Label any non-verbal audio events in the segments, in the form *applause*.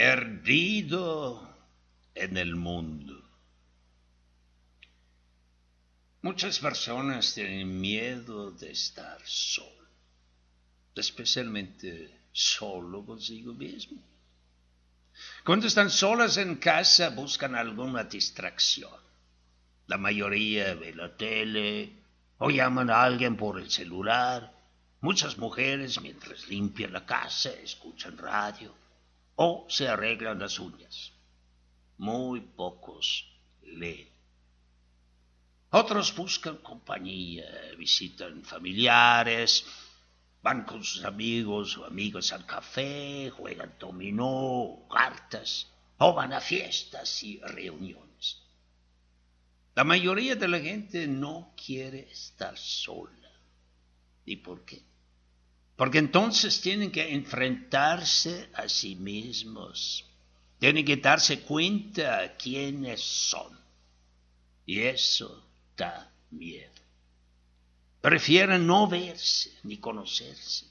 perdido en el mundo. Muchas personas tienen miedo de estar solo, especialmente solo consigo mismo. Cuando están solas en casa buscan alguna distracción. La mayoría ve la tele o llaman a alguien por el celular. Muchas mujeres mientras limpian la casa escuchan radio o se arreglan las uñas. Muy pocos leen. Otros buscan compañía, visitan familiares, van con sus amigos o amigas al café, juegan dominó, cartas, o van a fiestas y reuniones. La mayoría de la gente no quiere estar sola. ¿Y por qué? Porque entonces tienen que enfrentarse a sí mismos, tienen que darse cuenta quiénes son. Y eso da miedo. Prefieren no verse ni conocerse.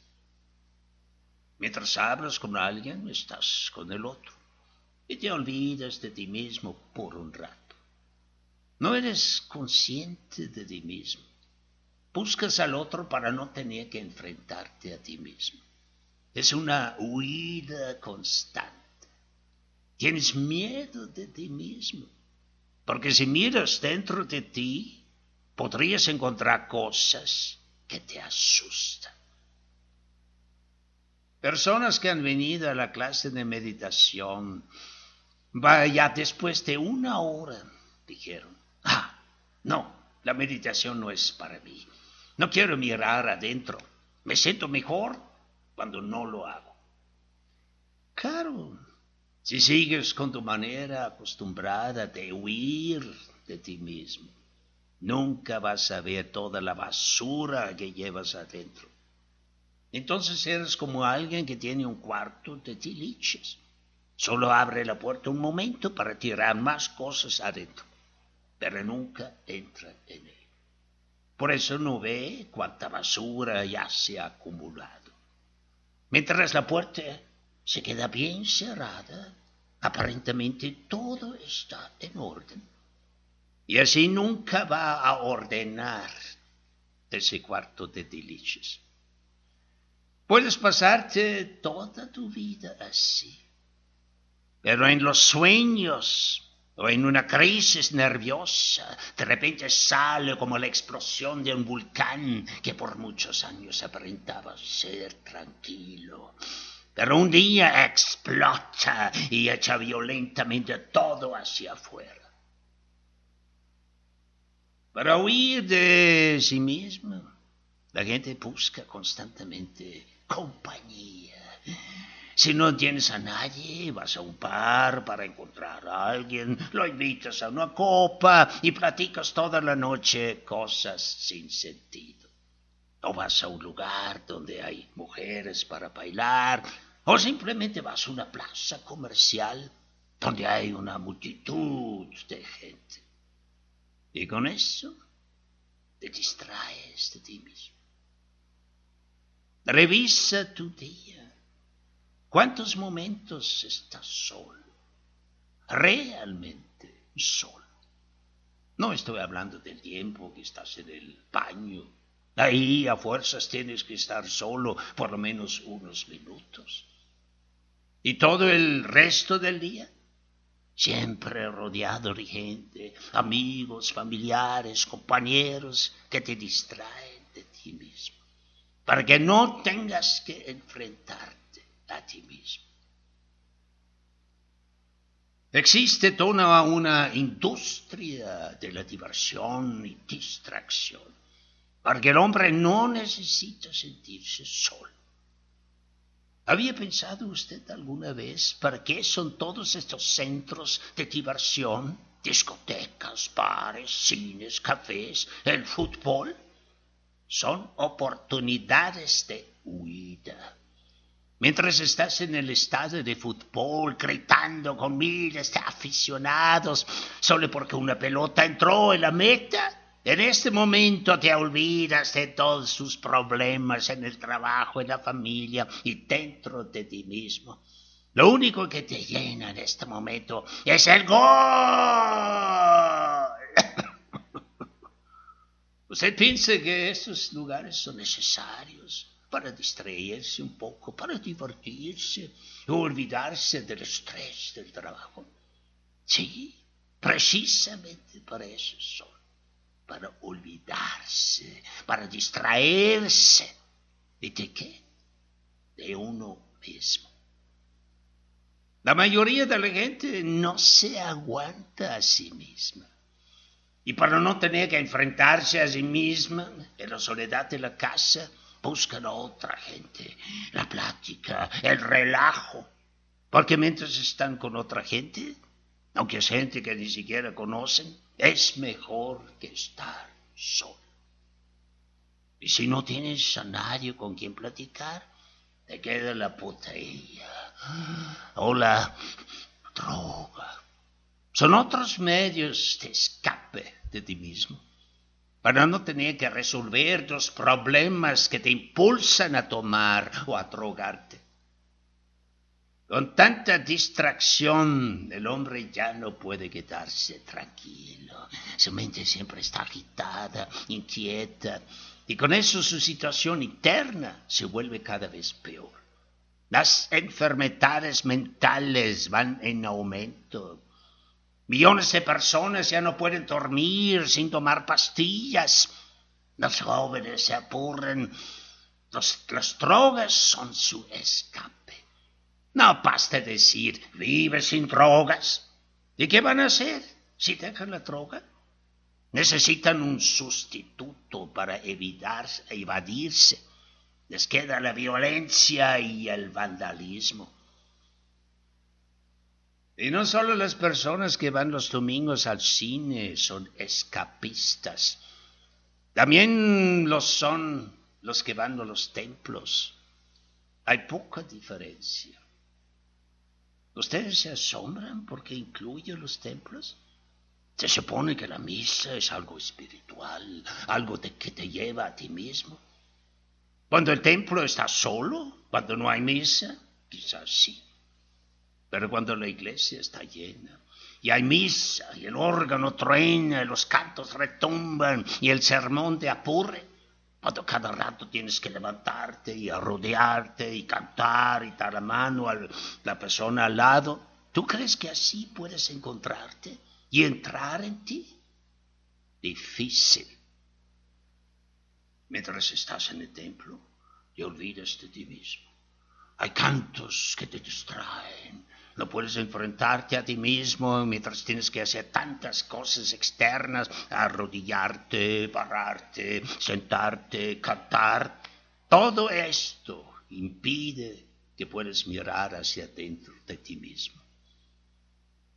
Mientras hablas con alguien, estás con el otro y te olvidas de ti mismo por un rato. No eres consciente de ti mismo. Buscas al otro para no tener que enfrentarte a ti mismo. Es una huida constante. Tienes miedo de ti mismo. Porque si miras dentro de ti, podrías encontrar cosas que te asustan. Personas que han venido a la clase de meditación, vaya después de una hora, dijeron, la meditación no es para mí. No quiero mirar adentro. Me siento mejor cuando no lo hago. Claro, si sigues con tu manera acostumbrada de huir de ti mismo, nunca vas a ver toda la basura que llevas adentro. Entonces eres como alguien que tiene un cuarto de tiliches. Solo abre la puerta un momento para tirar más cosas adentro, pero nunca entra en él. Por eso no ve cuánta basura ya se ha acumulado. Mientras la puerta se queda bien cerrada, aparentemente todo está en orden. Y así nunca va a ordenar ese cuarto de delicias. Puedes pasarte toda tu vida así, pero en los sueños o en una crisis nerviosa, de repente sale como la explosión de un volcán que por muchos años aparentaba ser tranquilo. Pero un día explota y echa violentamente todo hacia afuera. Para huir de sí mismo, la gente busca constantemente compañía. Si no tienes a nadie, vas a un bar para encontrar a alguien, lo invitas a una copa y platicas toda la noche cosas sin sentido. O vas a un lugar donde hay mujeres para bailar, o simplemente vas a una plaza comercial donde hay una multitud de gente. Y con eso te distraes de ti mismo. Revisa tu día. ¿Cuántos momentos estás solo? Realmente solo. No estoy hablando del tiempo que estás en el baño. Ahí a fuerzas tienes que estar solo por lo menos unos minutos. ¿Y todo el resto del día? siempre rodeado de gente, amigos, familiares, compañeros que te distraen de ti mismo, para que no tengas que enfrentarte ti mismo. Existe toda una industria de la diversión y distracción, porque el hombre no necesita sentirse solo. ¿Había pensado usted alguna vez para qué son todos estos centros de diversión? Discotecas, bares, cines, cafés, el fútbol. Son oportunidades de huida. Mientras estás en el estadio de fútbol gritando con miles de aficionados solo porque una pelota entró en la meta, en este momento te olvidas de todos sus problemas en el trabajo, en la familia y dentro de ti mismo. Lo único que te llena en este momento es el gol. *coughs* Usted piensa que estos lugares son necesarios para distraerse un poco, para divertirse, olvidarse del estrés del trabajo. Sí, precisamente para eso son, para olvidarse, para distraerse. ¿Y de qué? De uno mismo. La mayoría de la gente no se aguanta a sí misma. Y para no tener que enfrentarse a sí misma en la soledad de la casa, buscan a otra gente, la plática, el relajo. Porque mientras están con otra gente, aunque es gente que ni siquiera conocen, es mejor que estar solo. Y si no tienes a nadie con quien platicar, te queda la botella o la droga. Son otros medios de escape de ti mismo para no tener que resolver los problemas que te impulsan a tomar o a drogarte. Con tanta distracción, el hombre ya no puede quedarse tranquilo. Su mente siempre está agitada, inquieta, y con eso su situación interna se vuelve cada vez peor. Las enfermedades mentales van en aumento. Millones de personas ya no pueden dormir sin tomar pastillas. Los jóvenes se aburren. las drogas son su escape. No basta decir, vive sin drogas. ¿Y qué van a hacer si dejan la droga? Necesitan un sustituto para evitar, evadirse. Les queda la violencia y el vandalismo. Y no solo las personas que van los domingos al cine son escapistas, también los son los que van a los templos. Hay poca diferencia. ¿Ustedes se asombran porque incluye los templos? Se supone que la misa es algo espiritual, algo de que te lleva a ti mismo. Cuando el templo está solo, cuando no hay misa, quizás sí. Pero cuando la iglesia está llena y hay misa y el órgano truena y los cantos retumban y el sermón te apurre, cuando cada rato tienes que levantarte y arrodearte y cantar y dar la mano a la persona al lado, ¿tú crees que así puedes encontrarte y entrar en ti? Difícil. Mientras estás en el templo, te olvidas de ti mismo. Hay cantos que te distraen, no puedes enfrentarte a ti mismo mientras tienes que hacer tantas cosas externas, arrodillarte, pararte, sentarte, cantar. Todo esto impide que puedas mirar hacia dentro de ti mismo.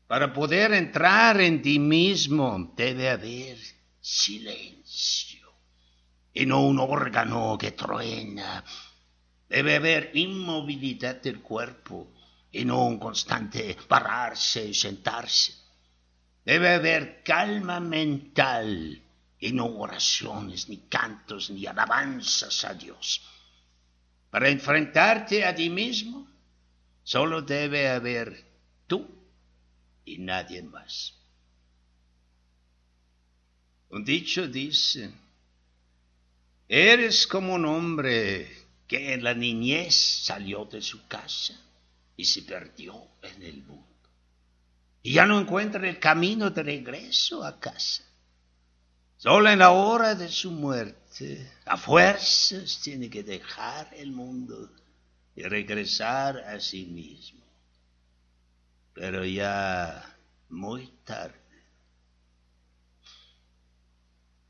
Para poder entrar en ti mismo debe haber silencio y no un órgano que truena. Debe haber inmovilidad del cuerpo y no un constante pararse y sentarse. Debe haber calma mental y no oraciones, ni cantos, ni alabanzas a Dios. Para enfrentarte a ti mismo, solo debe haber tú y nadie más. Un dicho dice, eres como un hombre que en la niñez salió de su casa y se perdió en el mundo. Y ya no encuentra el camino de regreso a casa. Solo en la hora de su muerte, a fuerzas tiene que dejar el mundo y regresar a sí mismo. Pero ya muy tarde.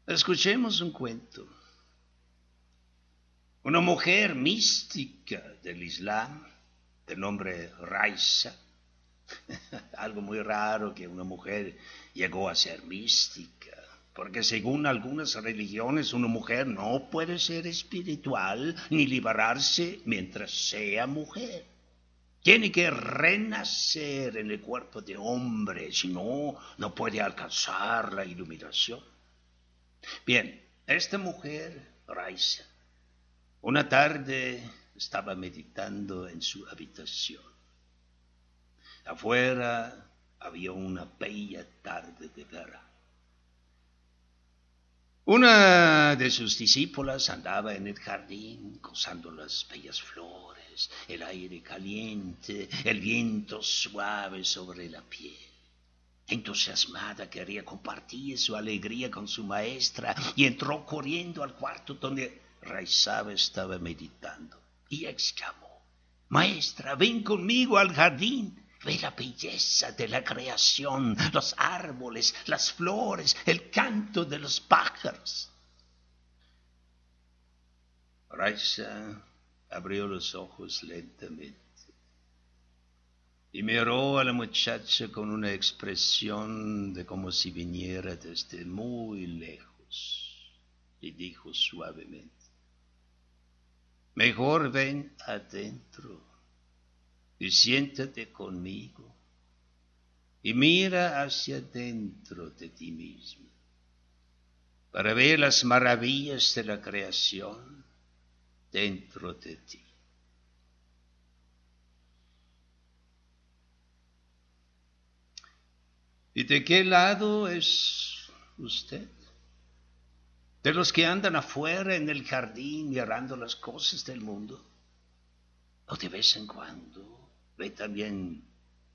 Escuchemos un cuento. Una mujer mística del Islam de nombre Raisa. *laughs* Algo muy raro que una mujer llegó a ser mística, porque según algunas religiones una mujer no puede ser espiritual ni liberarse mientras sea mujer. Tiene que renacer en el cuerpo de hombre, si no, no puede alcanzar la iluminación. Bien, esta mujer, Raisa, una tarde estaba meditando en su habitación Afuera había una bella tarde de verano. Una de sus discípulas andaba en el jardín gozando las bellas flores, el aire caliente, el viento suave sobre la piel. Entusiasmada quería compartir su alegría con su maestra y entró corriendo al cuarto donde Raizaba estaba meditando y exclamó, Maestra, ven conmigo al jardín. Ve la belleza de la creación, los árboles, las flores, el canto de los pájaros. Raiza abrió los ojos lentamente y miró a la muchacha con una expresión de como si viniera desde muy lejos y dijo suavemente, mejor ven adentro y siéntate conmigo y mira hacia dentro de ti mismo para ver las maravillas de la creación dentro de ti. ¿Y de qué lado es usted? ¿De los que andan afuera en el jardín mirando las cosas del mundo? ¿O de vez en cuando ve también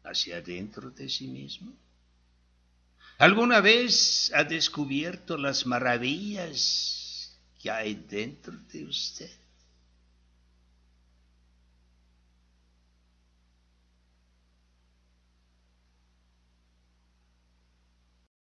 hacia adentro de sí mismo? ¿Alguna vez ha descubierto las maravillas que hay dentro de usted?